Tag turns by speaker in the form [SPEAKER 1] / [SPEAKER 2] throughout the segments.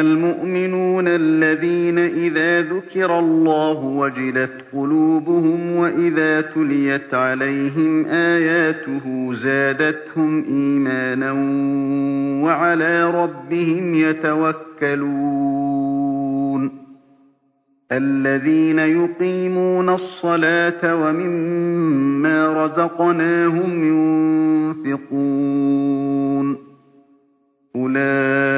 [SPEAKER 1] إِنَّمَا الْمُؤْمِنُونَ الَّذِينَ إِذَا ذُكِرَ اللَّهُ وَجِلَتْ قُلُوبُهُمْ وَإِذَا تُلِيَتْ عَلَيْهِمْ آيَاتُهُ زَادَتْهُمْ إِيمَانًا وَعَلَىٰ رَبِّهِمْ يَتَوَكَّلُونَ الَّذِينَ يُقِيمُونَ الصَّلَاةَ وَمِمَّا رَزَقْنَاهُمْ يُنفِقُونَ أُولَٰئِكَ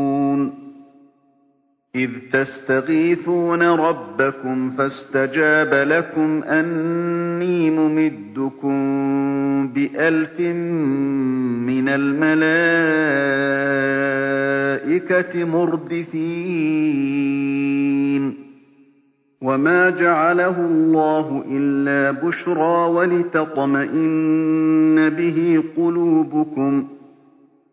[SPEAKER 1] إِذْ تَسْتَغِيثُونَ رَبَّكُمْ فَاسْتَجَابَ لَكُمْ أَنِّي مُمِدُّكُم بِأَلْفٍ مِّنَ الْمَلَائِكَةِ مُرْدِفِينَ. وَمَا جَعَلَهُ اللَّهُ إِلَّا بُشْرَىٰ وَلِتَطْمَئِنَّ بِهِ قُلُوبُكُمْ ۚ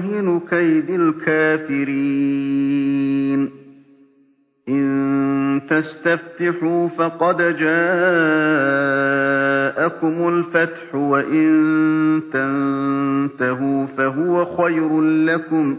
[SPEAKER 1] مُوهِنُ كَيْدِ الْكَافِرِينَ. إِن تَسْتَفْتِحُوا فَقَدْ جَاءَكُمُ الْفَتْحُ ۖ وَإِن تَنتَهُوا فَهُوَ خَيْرٌ لَّكُمْ ۖ.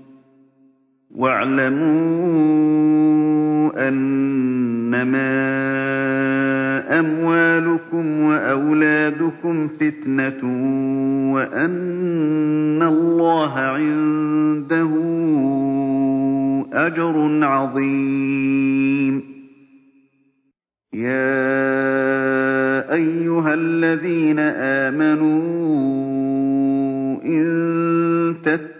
[SPEAKER 1] وَاعْلَمُوا أَنَّمَا أَمْوَالُكُمْ وَأَوْلَادُكُمْ فِتْنَةٌ وَأَنَّ اللَّهَ عِندَهُ أَجْرٌ عَظِيمٌ. يَا أَيُّهَا الَّذِينَ آمَنُوا إِن تَتَّقُوا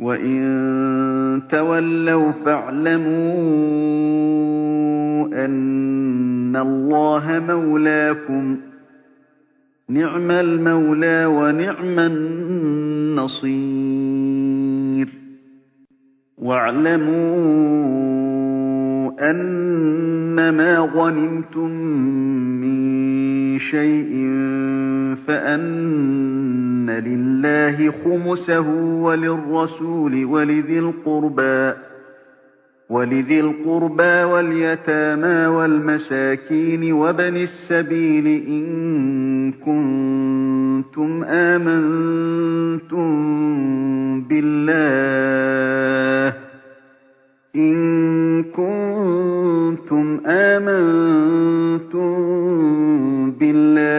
[SPEAKER 1] وَإِن تَوَلَّوْا فَاعْلَمُوا أَنَّ اللَّهَ مَوْلَاكُمْ ۖ نِعْمَ الْمَوْلَىٰ وَنِعْمَ النَّصِيرُ وَاعْلَمُوا أَنَّمَا غَنِمْتُم مِّن شَيْءٍ فَأَنَّ لِلَّهِ خُمُسَهُ وَلِلرَّسُولِ وَلِذِي الْقُرْبَىٰ وَالْيَتَامَىٰ وَالْمَسَاكِينِ وَابْنِ السَّبِيلِ إِن كُنتُمْ آمَنتُم بِاللَّهِ إِن كُنتُمْ آمَنتُم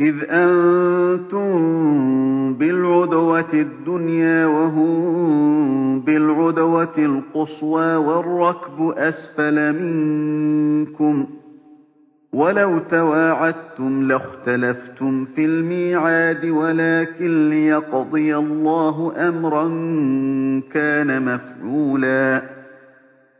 [SPEAKER 1] إِذْ أَنتُم بِالْعُدْوَةِ الدُّنْيَا وَهُم بِالْعُدْوَةِ الْقُصْوَىٰ وَالرَّكْبُ أَسْفَلَ مِنكُمْ ۚ وَلَوْ تَوَاعَدتُّمْ لَاخْتَلَفْتُمْ فِي الْمِيعَادِ وَلَٰكِن لِّيَقْضِيَ اللَّهُ أَمْرًا كَانَ مَفْعُولًا.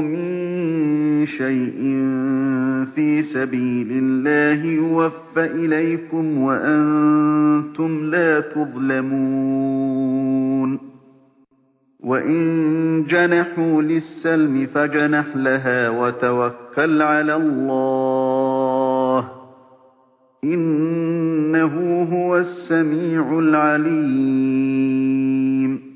[SPEAKER 1] مِن شَيْءٍ فِي سَبِيلِ اللَّهِ يُوَفَّ إِلَيْكُمْ وَأَنتُمْ لَا تُظْلَمُونَ. وَإِن جَنَحُوا لِلسَّلْمِ فَاجْنَحْ لَهَا وَتَوَكَّلْ عَلَى اللَّهِ ۚ. إِنَّهُ هُوَ السَّمِيعُ الْعَلِيمُ.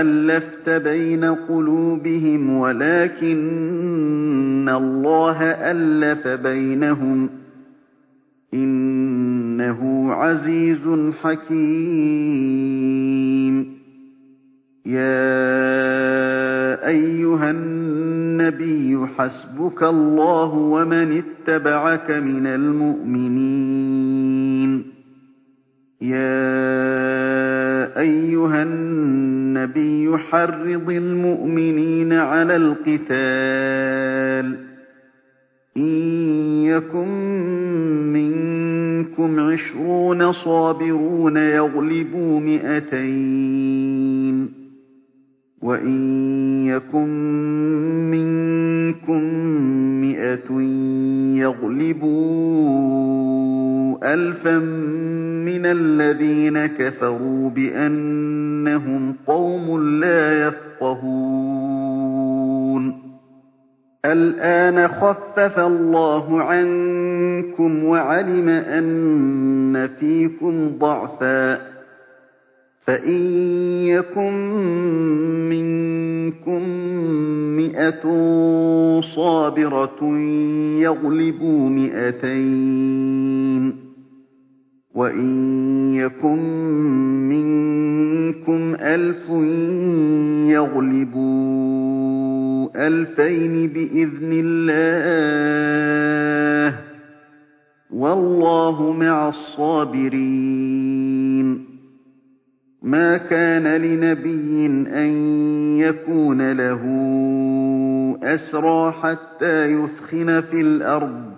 [SPEAKER 1] أَلَّفْتَ بَيْنَ قُلُوبِهِمْ وَلَٰكِنَّ اللَّهَ أَلَّفَ بَيْنَهُمْ ۚ إِنَّهُ عَزِيزٌ حَكِيمٌ. يَا أَيُّهَا النَّبِيُّ حَسْبُكَ اللَّهُ وَمَنِ اتَّبَعَكَ مِنَ الْمُؤْمِنِينَ. يَا أَيُّهَا النَّبِيُّ حَرِّضِ الْمُؤْمِنِينَ عَلَى الْقِتَالِ ۚ. إِن يَكُن مِّنكُمْ عِشْرُونَ صَابِرُونَ يَغْلِبُوا مِائَتَيْنِ ۚ وَإِن يَكُن مِّنكُم مِّائَةٌ يَغْلِبُوا أَلْفًا مِّنَ الَّذِينَ كَفَرُوا بِأَنَّهُمْ قَوْمٌ لَّا يَفْقَهُونَ الْآنَ خَفَّفَ اللَّهُ عَنكُمْ وَعَلِمَ أَنَّ فِيكُمْ ضَعْفًا ۚ فَإِن يَكُن مِّنكُم مِّائَةٌ صَابِرَةٌ يَغْلِبُوا مِائَتَيْنِ ۚ وَإِن يَكُن مِّنكُمْ أَلْفٌ يَغْلِبُوا أَلْفَيْنِ بِإِذْنِ اللَّهِ ۗ وَاللَّهُ مَعَ الصَّابِرِينَ مَا كَانَ لِنَبِيٍّ أَن يَكُونَ لَهُ أَسْرَىٰ حَتَّىٰ يُثْخِنَ فِي الْأَرْضِ ۚ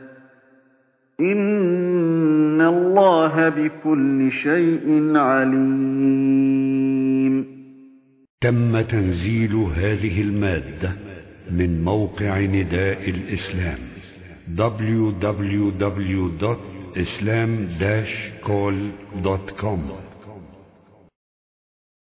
[SPEAKER 1] إِنَّ اللَّهَ بِكُلِّ شَيْءٍ عَلِيمٌ.
[SPEAKER 2] تم تنزيل هذه المادة من موقع نداء الإسلام www.islam-call.com